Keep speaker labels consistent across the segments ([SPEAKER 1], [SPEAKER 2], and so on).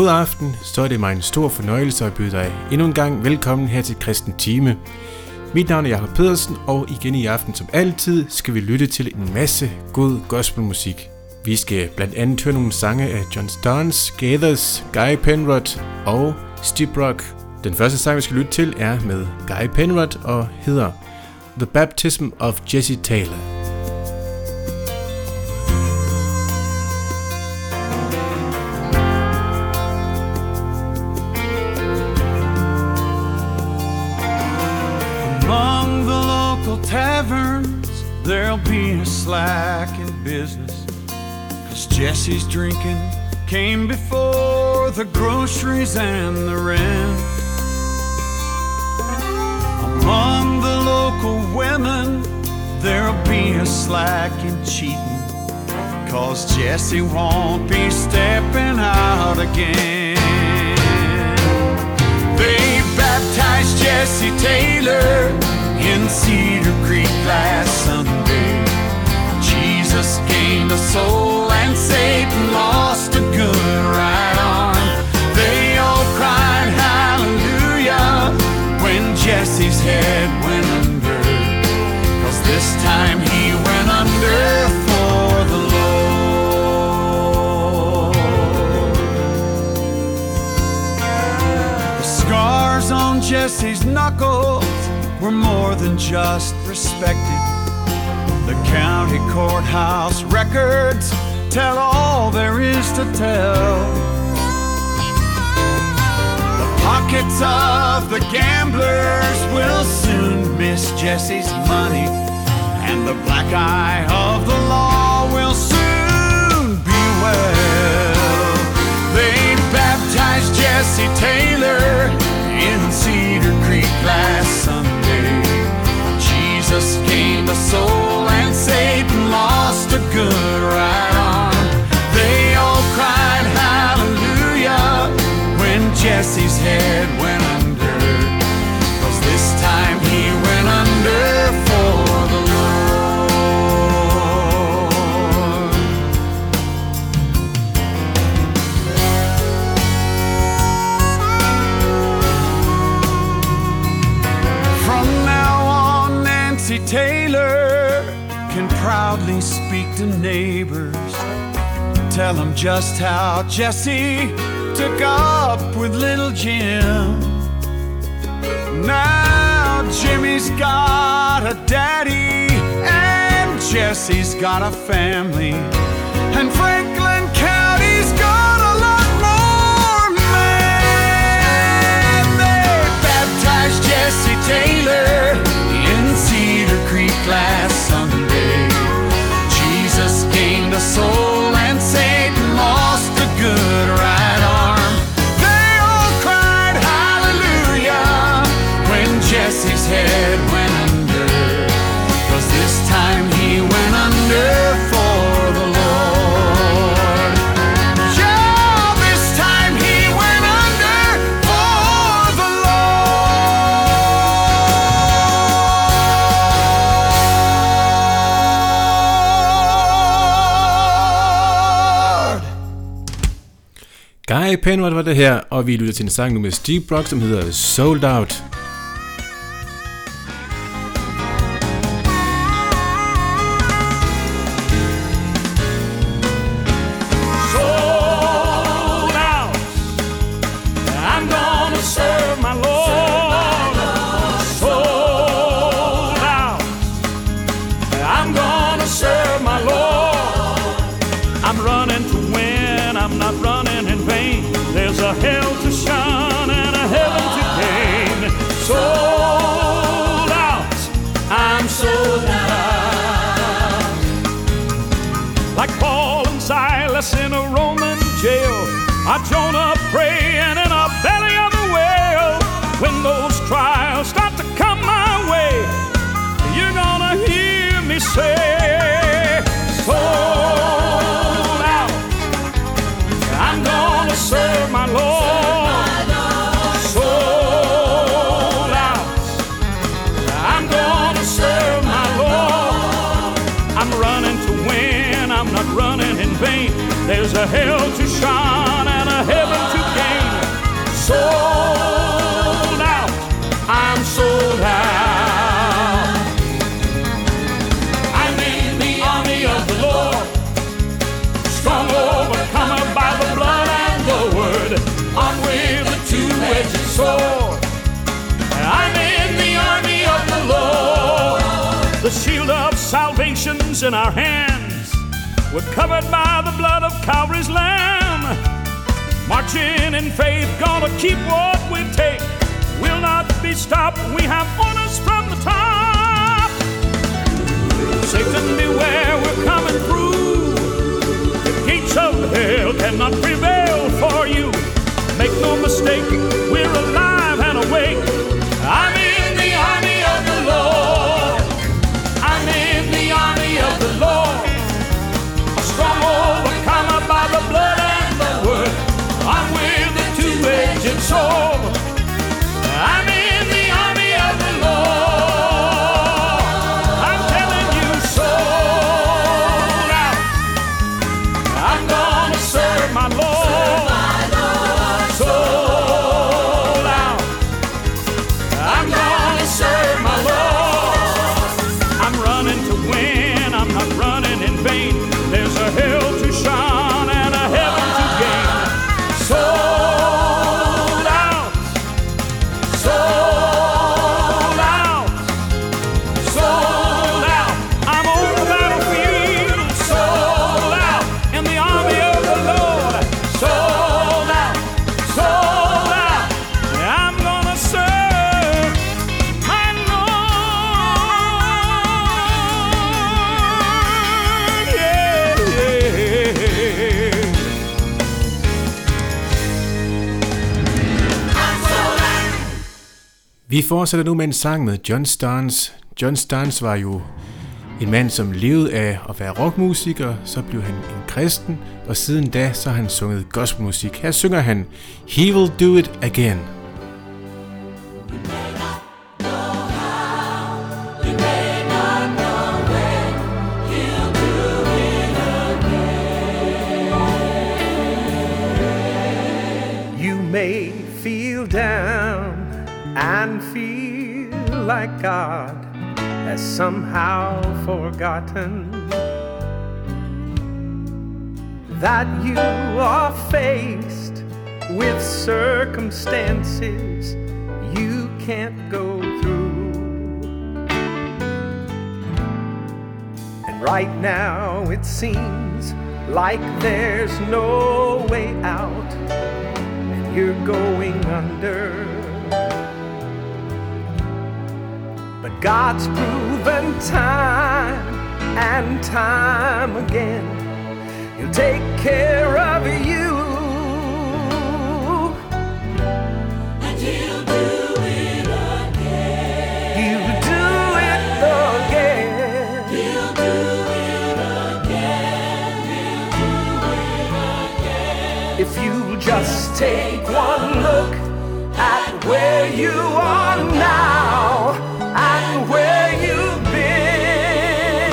[SPEAKER 1] God aften, så er det mig en stor fornøjelse at byde dig endnu en gang velkommen her til Kristen Time. Mit navn er Jakob Pedersen, og igen i aften som altid skal vi lytte til en masse god gospelmusik. Vi skal blandt andet høre nogle sange af John Starnes, Gathers, Guy Penrod og Steve Rock. Den første sang, vi skal lytte til, er med Guy Penrod og hedder The Baptism of Jesse Taylor.
[SPEAKER 2] There'll be a slack in business. Cause Jesse's drinking came before the groceries and the rent. Among the local women, there'll be a slack in cheating. Cause Jesse won't be stepping out again. They baptized Jesse Taylor in Cedar Creek last Sunday. Jesus gained a soul and Satan lost a good right arm. They all cried hallelujah when Jesse's head went under. Cause this time he went under for the Lord. The scars on Jesse's knuckles were more than just respected. The county courthouse records tell all there is to tell. The pockets of the gamblers will soon miss Jesse's money, and the black eye of the law will soon be well. They baptized Jesse Taylor in Cedar Creek last Sunday. Jesus gained a soul and Satan lost a good right arm. They all cried hallelujah when Jesse's head went to neighbors. Tell them just how Jesse took up with little Jim. Now Jimmy's got a daddy, and Jesse's got a family, and Franklin County's got a lot more men. They baptized Jesse Taylor in Cedar Creek last Sunday. Jesus gained a
[SPEAKER 1] Guy Penrod var det her, og vi lytter til en sang nu med Steve Brock, som hedder Sold Out.
[SPEAKER 3] Mistake,
[SPEAKER 1] fortsætter nu med en sang med John Starnes. John Starnes var jo en mand, som levede af at være rockmusiker, så blev han en kristen, og siden da så har han sunget gospelmusik. Her synger han He Will Do It Again.
[SPEAKER 4] You may feel down and feel like God has somehow forgotten that you are faced with circumstances you can't go through. And right now it seems like there's no way out and you're going under. But God's proven time and time again, He'll take care of you. And He'll do it again. He'll do it again. He'll do it again. If you just take one look at where you are now where you've been,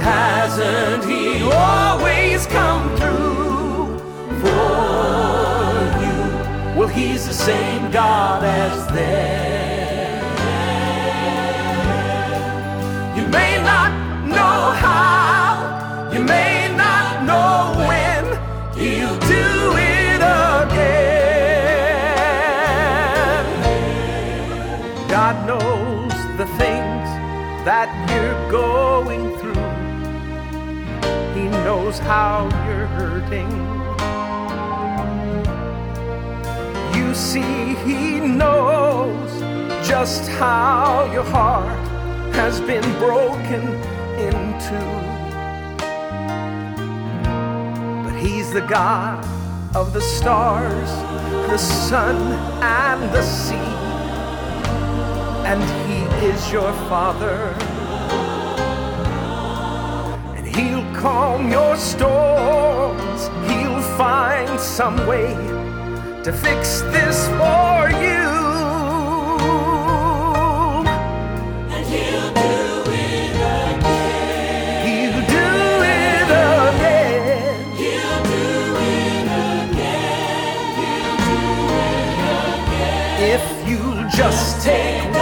[SPEAKER 4] hasn't He always come through for you? Well, He's the same God as then. You may not know how, knows how you're hurting. You see, He knows just how your heart has been broken into. But He's the God of the stars, the sun, and the sea and He is your Father. He'll calm your storms. He'll find some way to fix this for you. And he'll do it again. He'll do it again. He'll do it again. He'll do it again. If you just take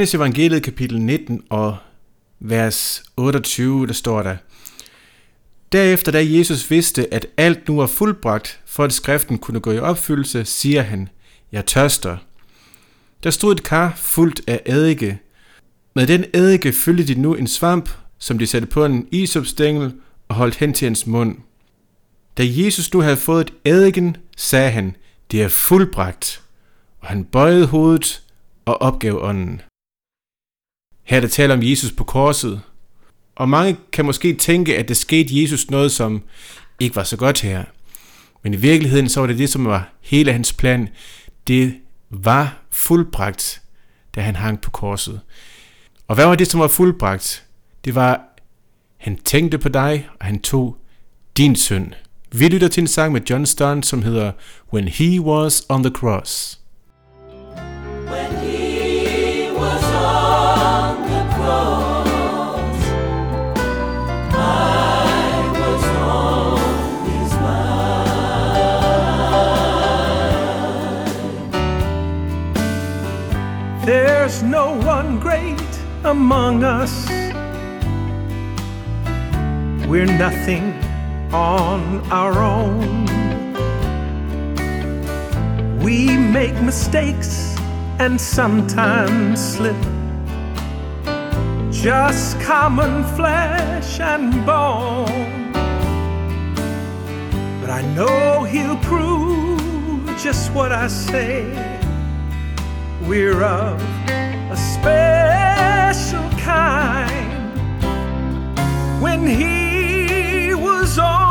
[SPEAKER 1] Johannes evangeliet kapitel 19 og vers 28, der står der, Derefter, da Jesus vidste, at alt nu var fuldbragt, for at skriften kunne gå i opfyldelse, siger han, Jeg tørster. Der stod et kar fuldt af eddike. Med den eddike fyldte de nu en svamp, som de satte på en isopstængel og holdt hen til hans mund. Da Jesus nu havde fået eddiken, sagde han, det er fuldbragt. Og han bøjede hovedet og opgav ånden. Her er der tale om Jesus på korset, og mange kan måske tænke, at det skete Jesus noget, som ikke var så godt her. Men i virkeligheden så var det det, som var hele hans plan. Det var fuldbragt, da han hang på korset. Og hvad var det, som var fuldbragt? Det var, han tænkte på dig, og han tog din synd. Vi lytter til en sang med John Stone, som hedder When He Was on the Cross.
[SPEAKER 5] When he
[SPEAKER 4] There's no one great among us. We're nothing on our own. We make mistakes and sometimes slip. Just common flesh and bone. But I know he'll prove just what I say. We're of a special kind. When he was on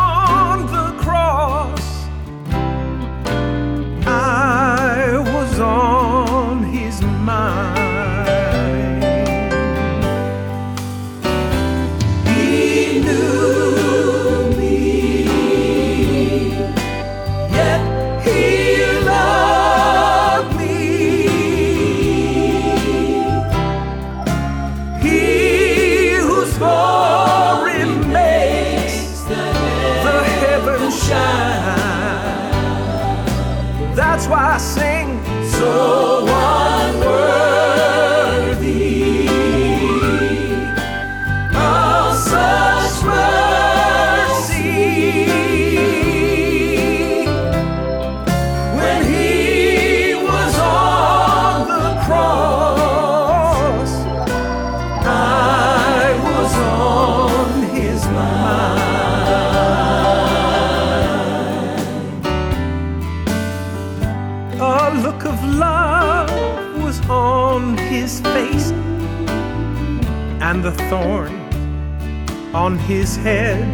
[SPEAKER 4] on his head.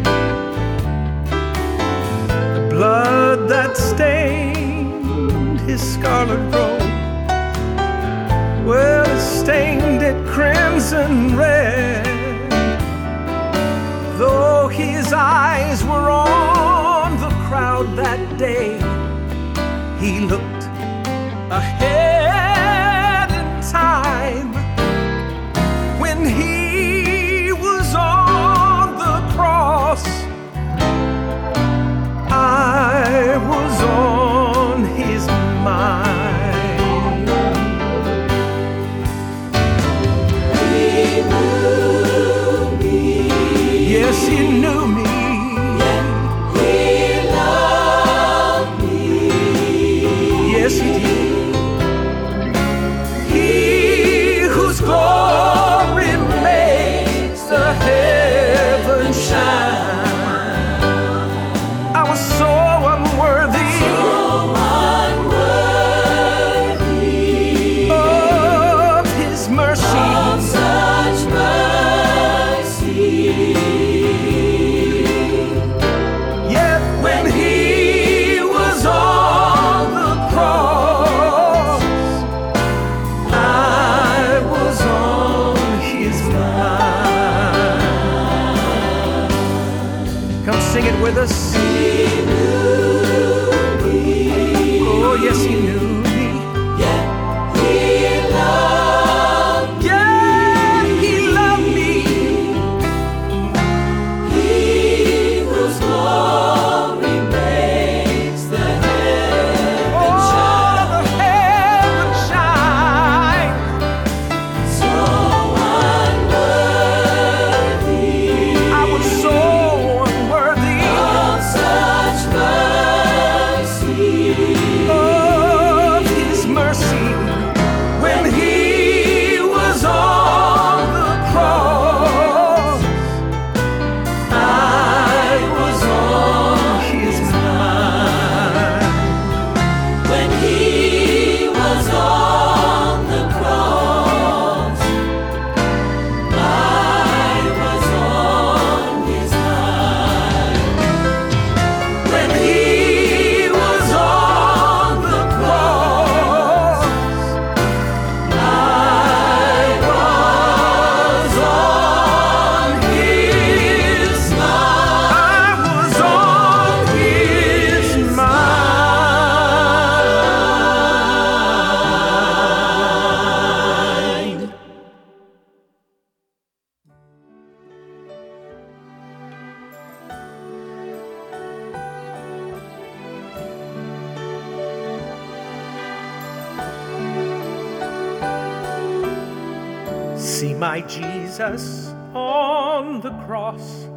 [SPEAKER 4] my Jesus on the cross,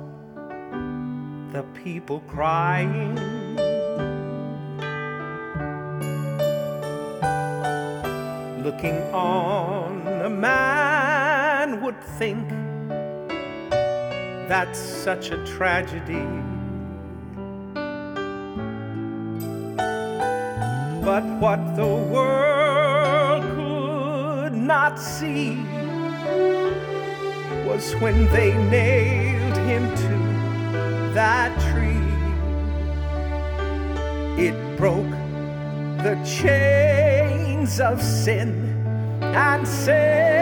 [SPEAKER 4] the people crying. Looking on, a man would think that's such a tragedy. But what the world could not see was when they nailed him to that tree. It broke the chains of sin and sin.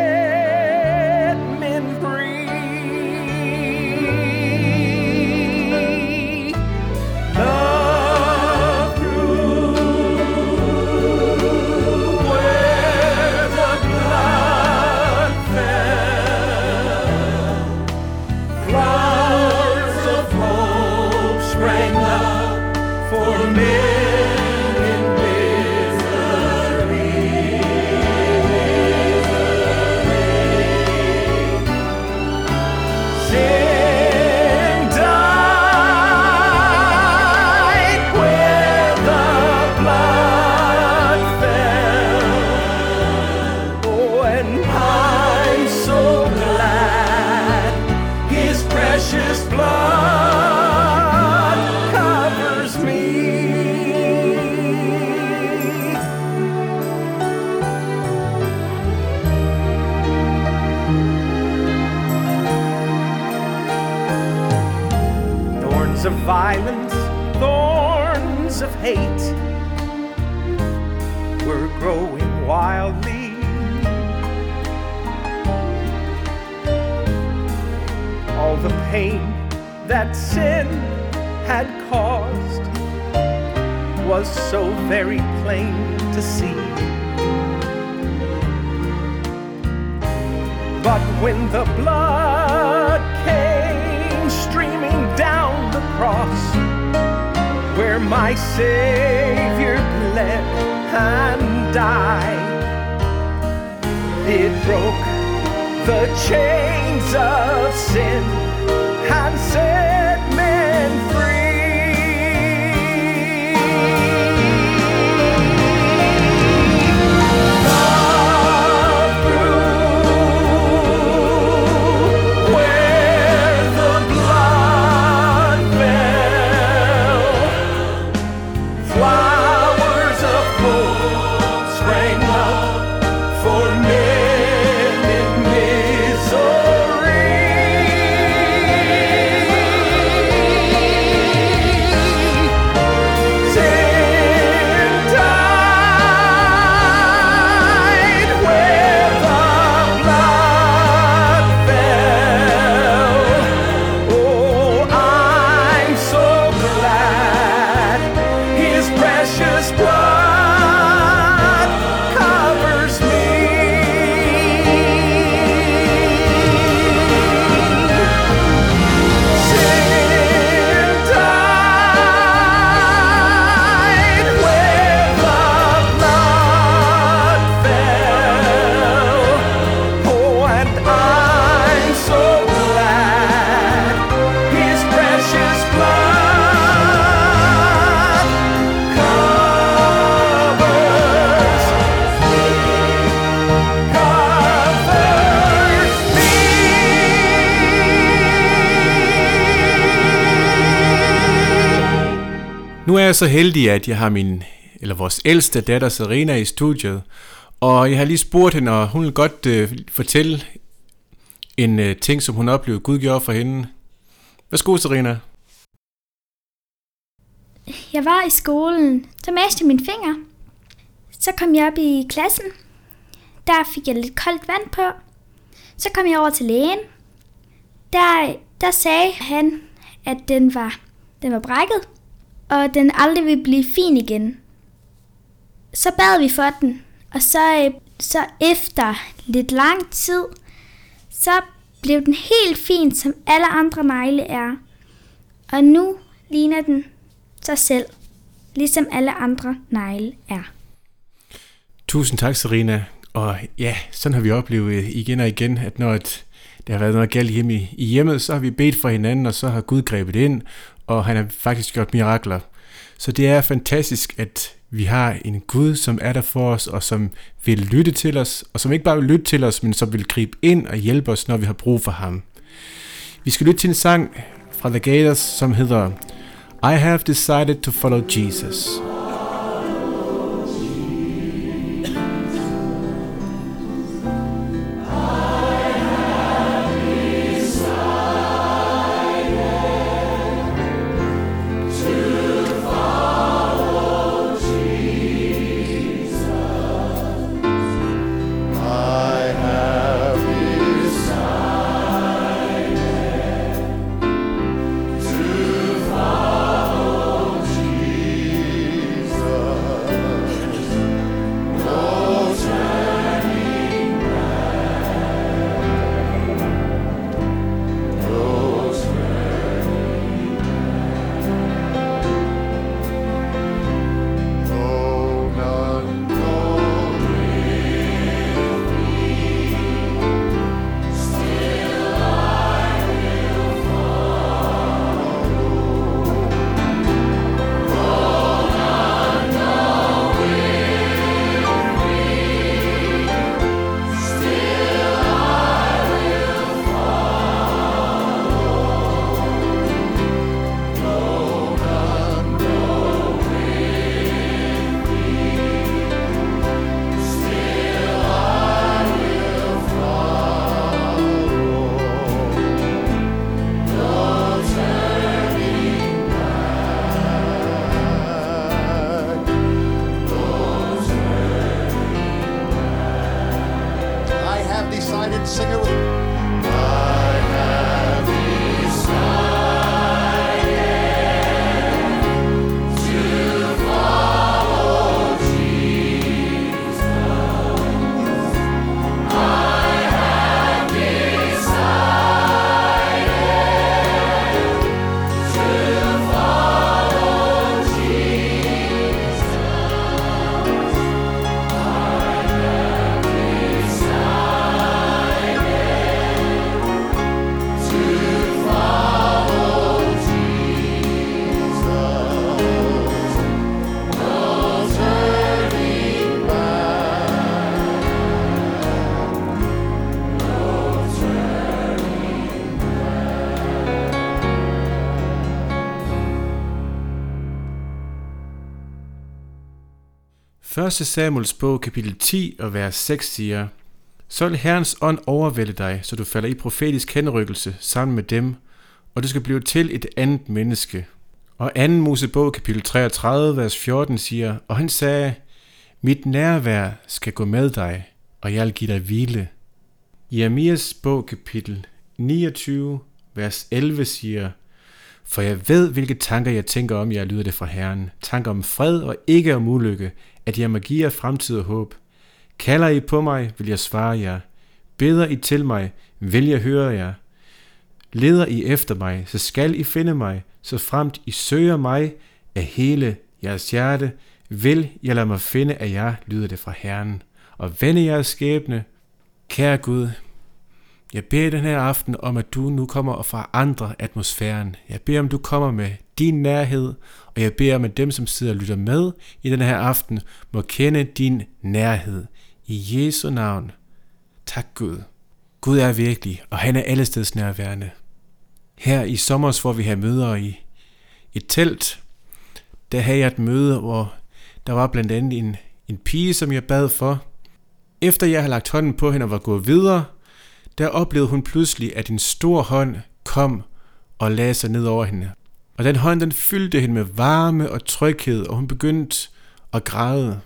[SPEAKER 4] Of violence, thorns of hate were growing wildly. All the pain that sin had caused was so very plain to see. But when the blood cross, where my Savior bled and died, it broke the chains of sin and set men free.
[SPEAKER 1] Jeg så heldig, at jeg har min, eller vores ældste datter Serena i studiet, og jeg har lige spurgt hende, og hun vil godt øh, fortælle en øh, ting, som hun oplevede, Gud gjorde for hende. Værsgo, Serena.
[SPEAKER 6] Jeg var i skolen, så mastede min finger. Så kom jeg op i klassen. Der fik jeg lidt koldt vand på. Så kom jeg over til lægen. Der, der sagde han, at den var, den var brækket, og den aldrig ville blive fin igen. Så bad vi for den, og så, øh, så efter lidt lang tid, så blev den helt fin, som alle andre negle er. Og nu ligner den sig selv, ligesom alle andre negle er.
[SPEAKER 1] Tusind tak, Serena. Og ja, sådan har vi oplevet øh, igen og igen, at når et, der har været noget galt hjemme i, i hjemmet, så har vi bedt for hinanden, og så har Gud grebet ind, og han har faktisk gjort mirakler. Så det er fantastisk, at vi har en Gud, som er der for os, og som vil lytte til os, og som ikke bare vil lytte til os, men som vil gribe ind og hjælpe os, når vi har brug for ham. Vi skal lytte til en sang fra The Gators, som hedder I have decided to follow Jesus.
[SPEAKER 7] To follow Jesus.
[SPEAKER 1] 1. Samuels bog, kapitel 10 og vers 6 siger, Så vil Herrens ånd overvælde dig, så du falder i profetisk henrykkelse sammen med dem, og du skal blive til et andet menneske. Og 2. Mosebog, kapitel 33, vers 14 siger, Og han sagde, Mit nærvær skal gå med dig, og jeg vil give dig hvile. Jeremias bog, kapitel 29, vers 11 siger, For jeg ved, hvilke tanker jeg tænker om jer, lyder det fra Herren. Tanker om fred og ikke om ulykke, at jeg må give jer fremtid og håb. Kalder I på mig, vil jeg svare jer. Beder I til mig, vil jeg høre jer. Leder I efter mig, så skal I finde mig, så fremt I søger mig af hele jeres hjerte, vil jeg lade mig finde af jer, lyder det fra Herren, og vende jeres skæbne. Kære Gud, jeg beder den her aften om, at du nu kommer og forandrer atmosfæren. Jeg beder om, du kommer med din nærhed, og jeg beder om, at dem, som sidder og lytter med i den her aften, må kende din nærhed. I Jesu navn. Tak Gud. Gud er virkelig, og han er allesteds nærværende. Her i sommer, hvor vi har møder i et telt, der havde jeg et møde, hvor der var blandt andet en, en pige, som jeg bad for. Efter jeg havde lagt hånden på hende og var gået videre, der oplevede hun pludselig, at en stor hånd kom og lagde sig ned over hende. Og den hånd, den fyldte hende med varme og tryghed, og hun begyndte at græde.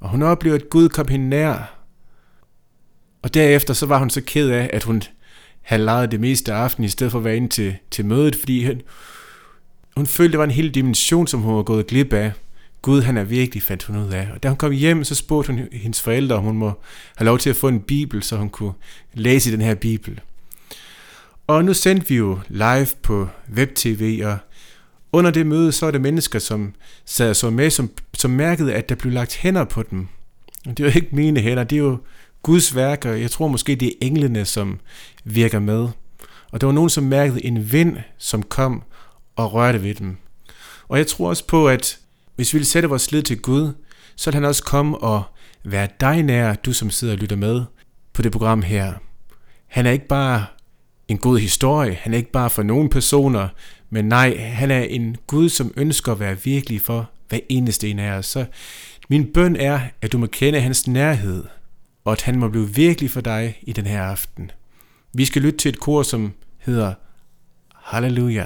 [SPEAKER 1] Og hun oplevede, at Gud kom hende nær. Og derefter så var hun så ked af, at hun havde lejet det meste af aftenen, i stedet for at være inde til, til mødet, fordi hun, hun følte, det var en hel dimension, som hun var gået glip af. Gud, han er virkelig, fandt hun ud af. Og da hun kom hjem, så spurgte hun hendes forældre, om hun må have lov til at få en bibel, så hun kunne læse i den her bibel. Og nu sendte vi jo live på web-tv, og under det møde, så er det mennesker, som sad og så med, som, som mærkede, at der blev lagt hænder på dem. Det er jo ikke mine hænder, det er jo Guds værk, og jeg tror måske, det er englene, som virker med. Og der var nogen, som mærkede en vind, som kom og rørte ved dem. Og jeg tror også på, at hvis vi vil sætte vores lid til Gud, så vil han også komme og være dig nær, du som sidder og lytter med på det program her. Han er ikke bare en god historie, han er ikke bare for nogle personer, men nej, han er en Gud, som ønsker at være virkelig for hver eneste en af os. Så min bøn er, at du må kende hans nærhed, og at han må blive virkelig for dig i den her aften. Vi skal lytte til et kor, som hedder Halleluja.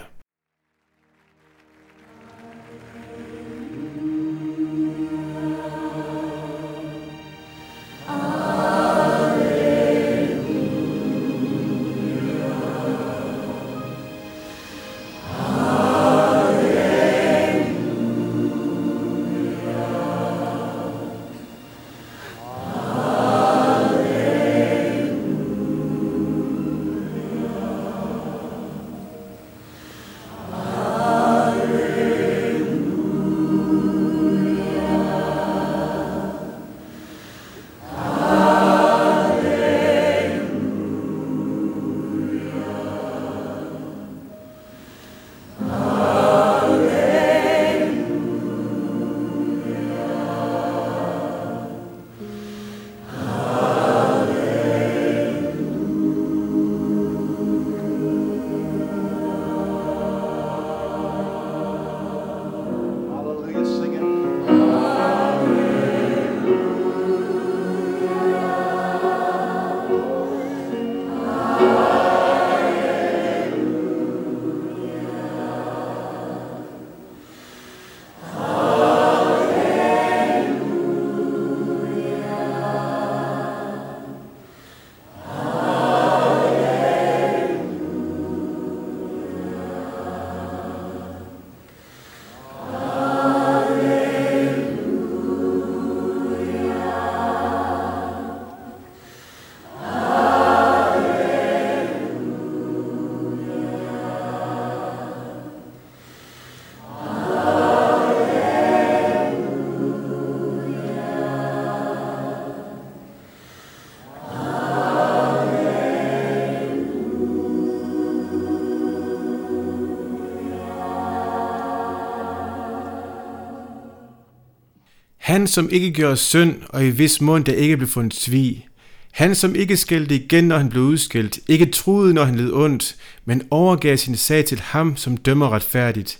[SPEAKER 1] Han, som ikke gjorde synd, og i vis mund der ikke blev fundet svig. Han, som ikke skældte igen, når han blev udskældt, ikke truede, når han led ondt, men overgav sin sag til ham, som dømmer retfærdigt.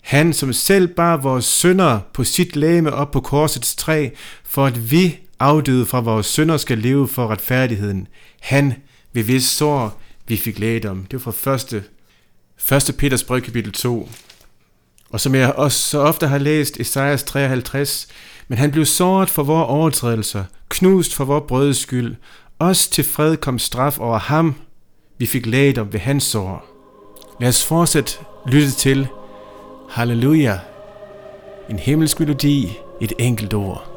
[SPEAKER 3] Han, som selv bar vores synder på sit læme op på korsets træ, for at vi afdøde fra vores sønder, skal leve for retfærdigheden. Han, ved vis sår, vi fik læget om. Det var fra 1. 1. Peters brev, kapitel 2. Og som jeg også så ofte har læst Esajas 53, men han blev såret for vores overtrædelser, knust for vores brødes skyld. Os til fred kom straf over ham, vi fik læget om ved hans sår. Lad os fortsat lytte til Halleluja, en himmelsk melodi, et enkelt ord.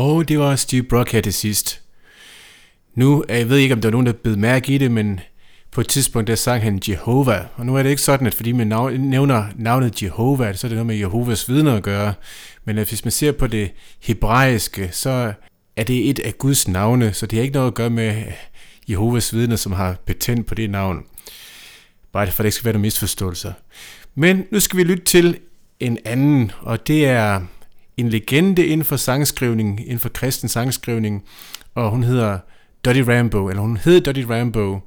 [SPEAKER 1] Og det var Steve Brock her til sidst. Nu, øh, jeg ved ikke, om der var nogen, der blev mærke i det, men på et tidspunkt, der sang han Jehova. Og nu er det ikke sådan, at fordi man nav- nævner navnet Jehova, så er det noget med Jehovas vidner at gøre. Men at hvis man ser på det hebraiske, så er det et af Guds navne, så det har ikke noget at gøre med øh, Jehovas vidner, som har patent på det navn. Bare for at det ikke skal være nogen misforståelser. Men nu skal vi lytte til en anden, og det er en legende inden for sangskrivning, inden for kristen sangskrivning, og hun hedder Dottie Rambo, eller hun hed Dottie Rambo.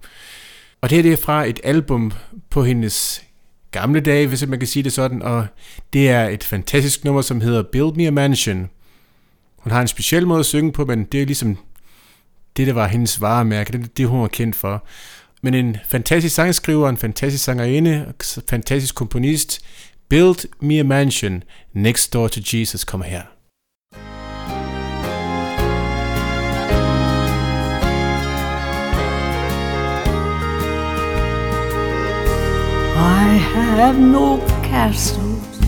[SPEAKER 1] Og det her det er fra et album på hendes gamle dage, hvis man kan sige det sådan, og det er et fantastisk nummer, som hedder Build Me a Mansion. Hun har en speciel måde at synge på, men det er ligesom det, der var hendes varemærke, det det, hun var kendt for. Men en fantastisk sangskriver, en fantastisk sangerinde, en fantastisk komponist. Build Me a Mansion, Next Door to Jesus Come here.
[SPEAKER 8] I have no castles,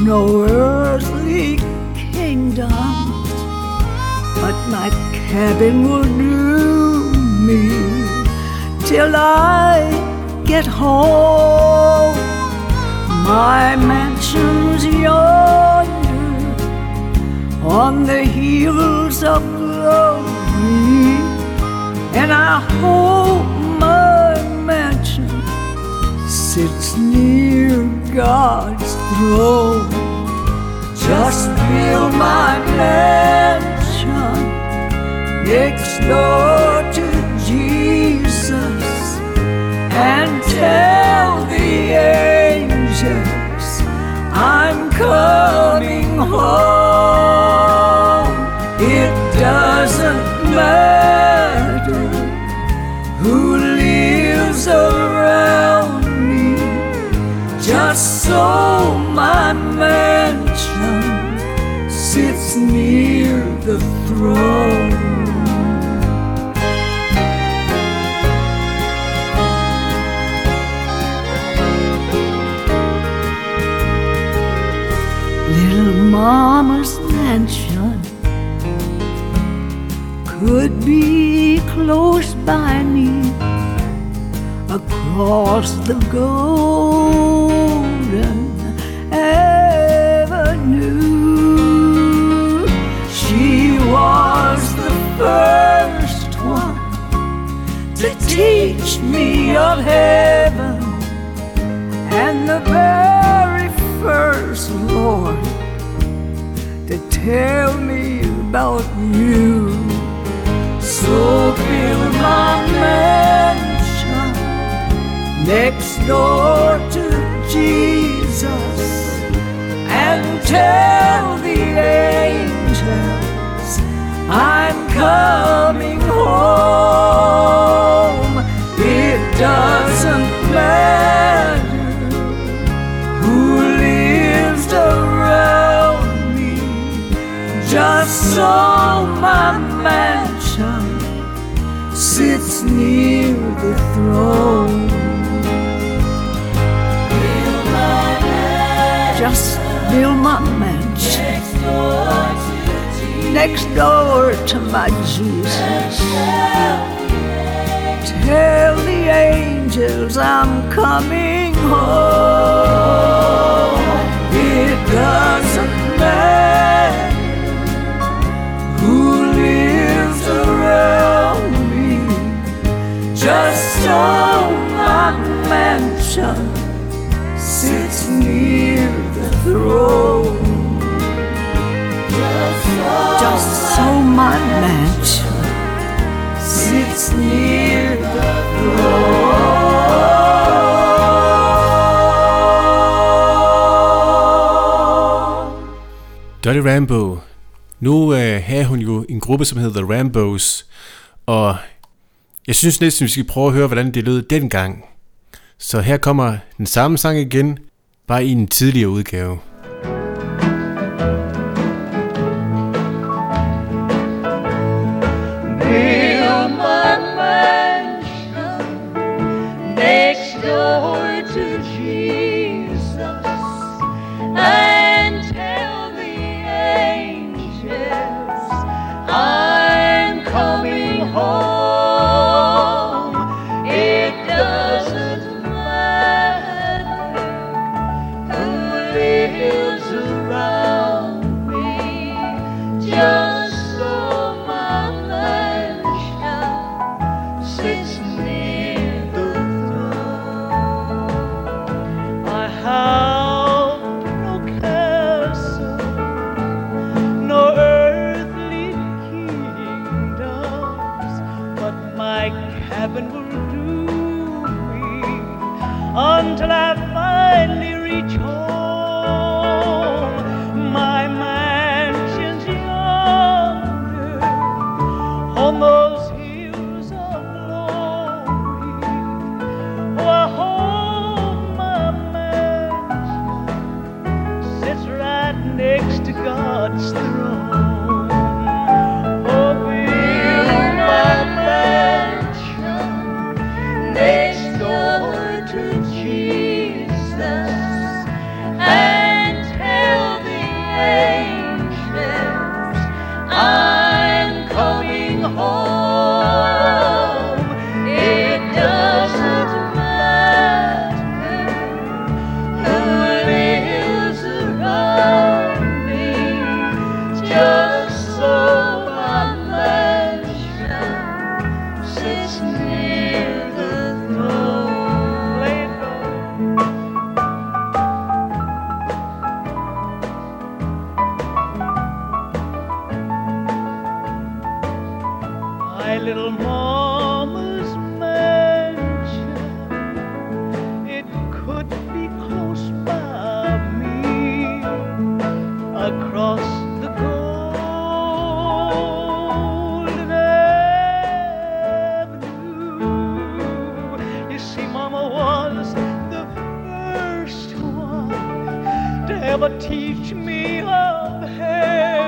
[SPEAKER 8] no earthly kingdoms, but my cabin will do me till I get home. My mansion's yonder on the hills of glory, and I hope my mansion sits near God's throne. Just build my mansion next door to Jesus and tell the angels I'm coming home. It doesn't matter who lives around me, just so my mansion sits near the throne. Mama's mansion could be close by me across the golden avenue. She was the first one to teach me of heaven and the very first Lord tell me about you. So build my mansion next door to Jesus and tell the angels I'm coming home. It doesn't matter near the throne. Just build my mansion next door to my Jesus. Tell the angels I'm coming home. It doesn't matter just so my mansion sits near the throne. Just so my mansion sits near the throne.
[SPEAKER 1] Dottie Rambo. Nu øh, havde hun jo en gruppe, som hedder The Rambos, og jeg synes næsten, vi skal prøve at høre, hvordan det lød dengang. Så her kommer den samme sang igen, bare i en tidligere udgave.
[SPEAKER 9] Ever teach me of heaven.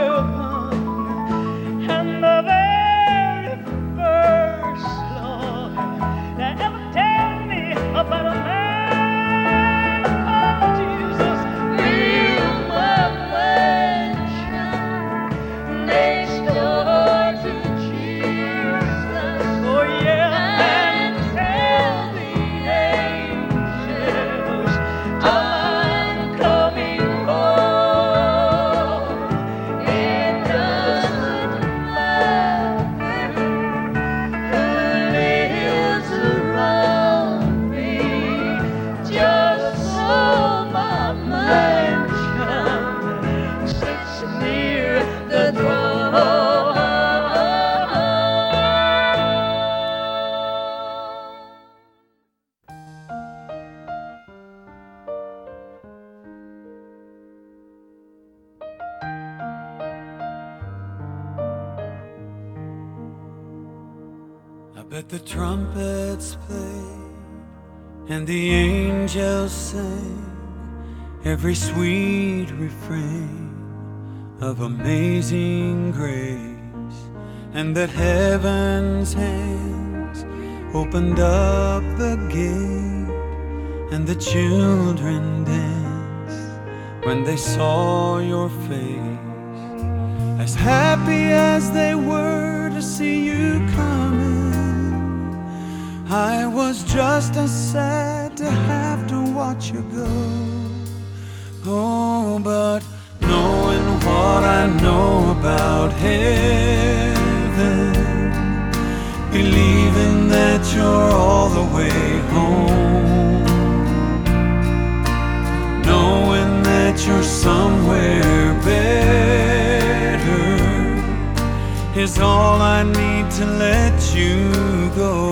[SPEAKER 2] Every sweet refrain of amazing grace, and that heaven's hands opened up the gate, and the children danced when they saw your face as happy as they were to see you coming. I was just as sad to have to watch you go. Oh, but knowing what I know about heaven, believing that you're all the way home, knowing that you're somewhere better is all I need to let you go.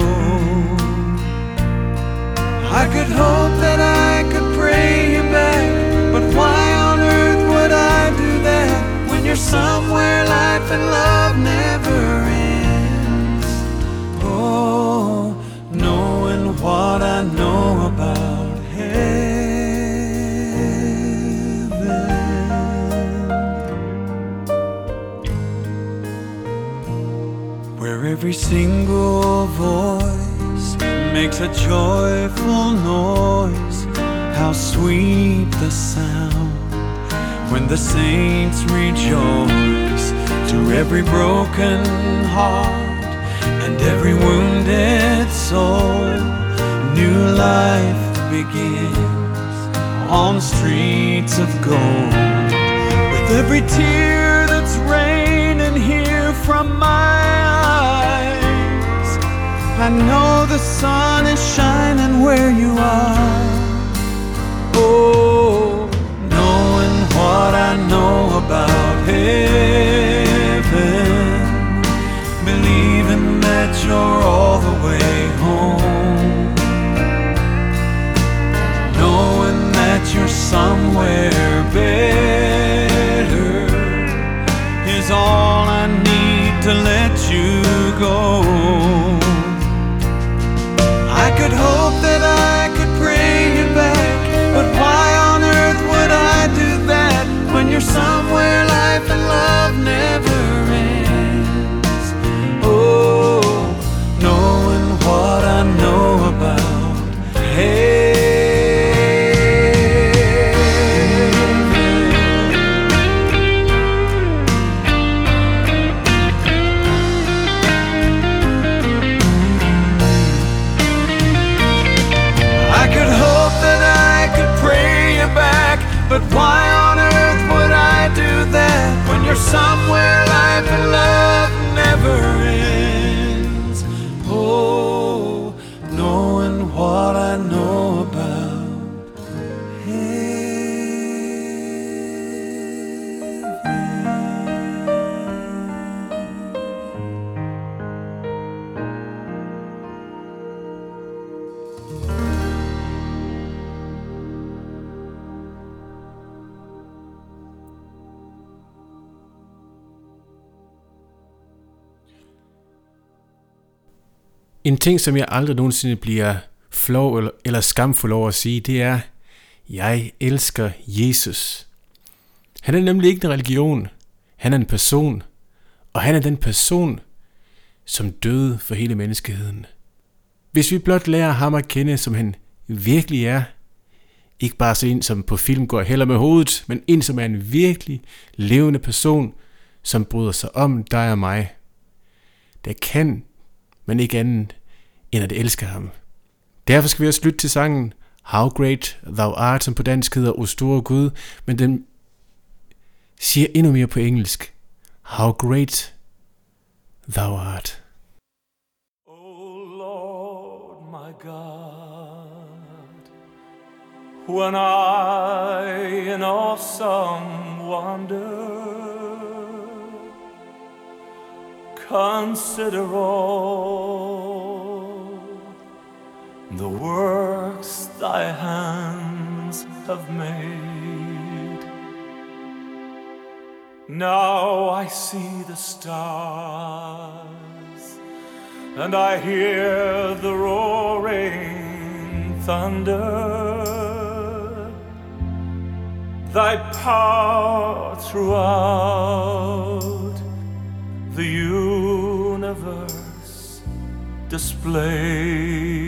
[SPEAKER 2] I could hope that I could pray somewhere life and love never ends? Oh, knowing what I know about heaven. Where every single voice makes a joyful noise. How sweet the sound the saints rejoice. To every broken heart and every wounded soul, new life begins on streets of gold. With every tear that's raining here from my eyes, I know the sun is shining where you are. Oh, what I know about heaven, believing that you're all the way
[SPEAKER 1] home,
[SPEAKER 2] knowing that you're somewhere better is all I need to let you go. I could hope
[SPEAKER 1] ting, som jeg aldrig nogensinde bliver flov eller, eller skamfuld over at sige, det er, jeg elsker Jesus. Han er nemlig ikke en religion. Han er en person. Og han er den person, som døde for hele menneskeheden. Hvis vi blot lærer ham at kende, som han virkelig er, ikke bare så en, som på film går heller med hovedet, men en, som er en virkelig levende person, som bryder sig om dig og mig. Der kan man ikke andet, end at elske ham. Derfor skal vi også lytte til sangen How Great Thou Art, som på dansk hedder O Store Gud, men den siger endnu mere på engelsk. How Great Thou Art.
[SPEAKER 4] O Lord my God, when I in awesome wonder consider all the works thy hands have made. Now I see the stars, and I hear the roaring thunder. Thy power throughout the universe displayed.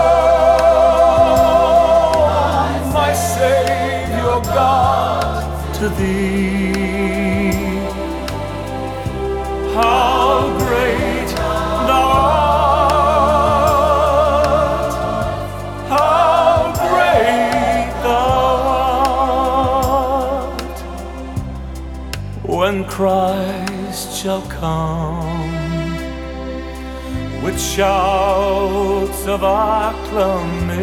[SPEAKER 4] to thee. How great thou art! How great thou art! When Christ shall come with shouts of acclamation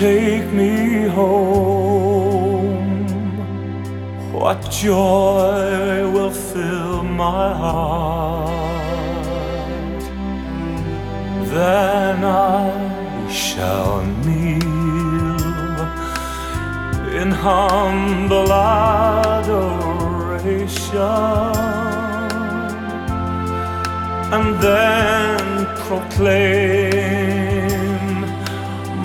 [SPEAKER 4] take me home. What joy will fill my heart? Then I shall kneel in humble adoration and then proclaim,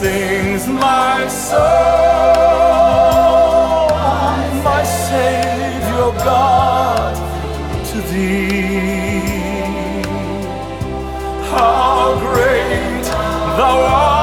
[SPEAKER 4] sings my soul, my Savior God, to thee. How great thou art!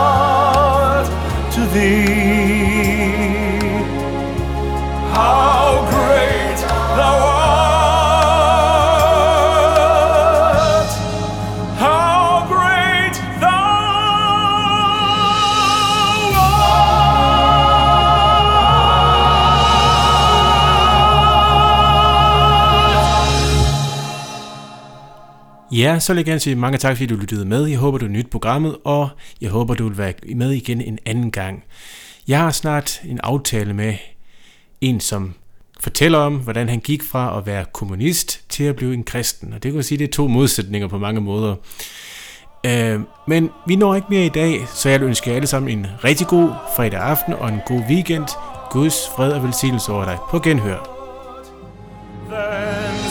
[SPEAKER 4] God, to thee. How great thou art!
[SPEAKER 1] Ja, så vil jeg gerne sige mange tak, fordi du lyttede med. Jeg håber, du nyt programmet, og jeg håber, du vil være med igen en anden gang. Jeg har snart en aftale med en, som fortæller om, hvordan han gik fra at være kommunist til at blive en kristen. Og det kan sige, det er to modsætninger på mange måder. Øh, men vi når ikke mere i dag, så jeg vil ønske jer alle sammen en rigtig god fredag aften og en god weekend. Guds fred og velsignelse over dig. På genhør.
[SPEAKER 4] Then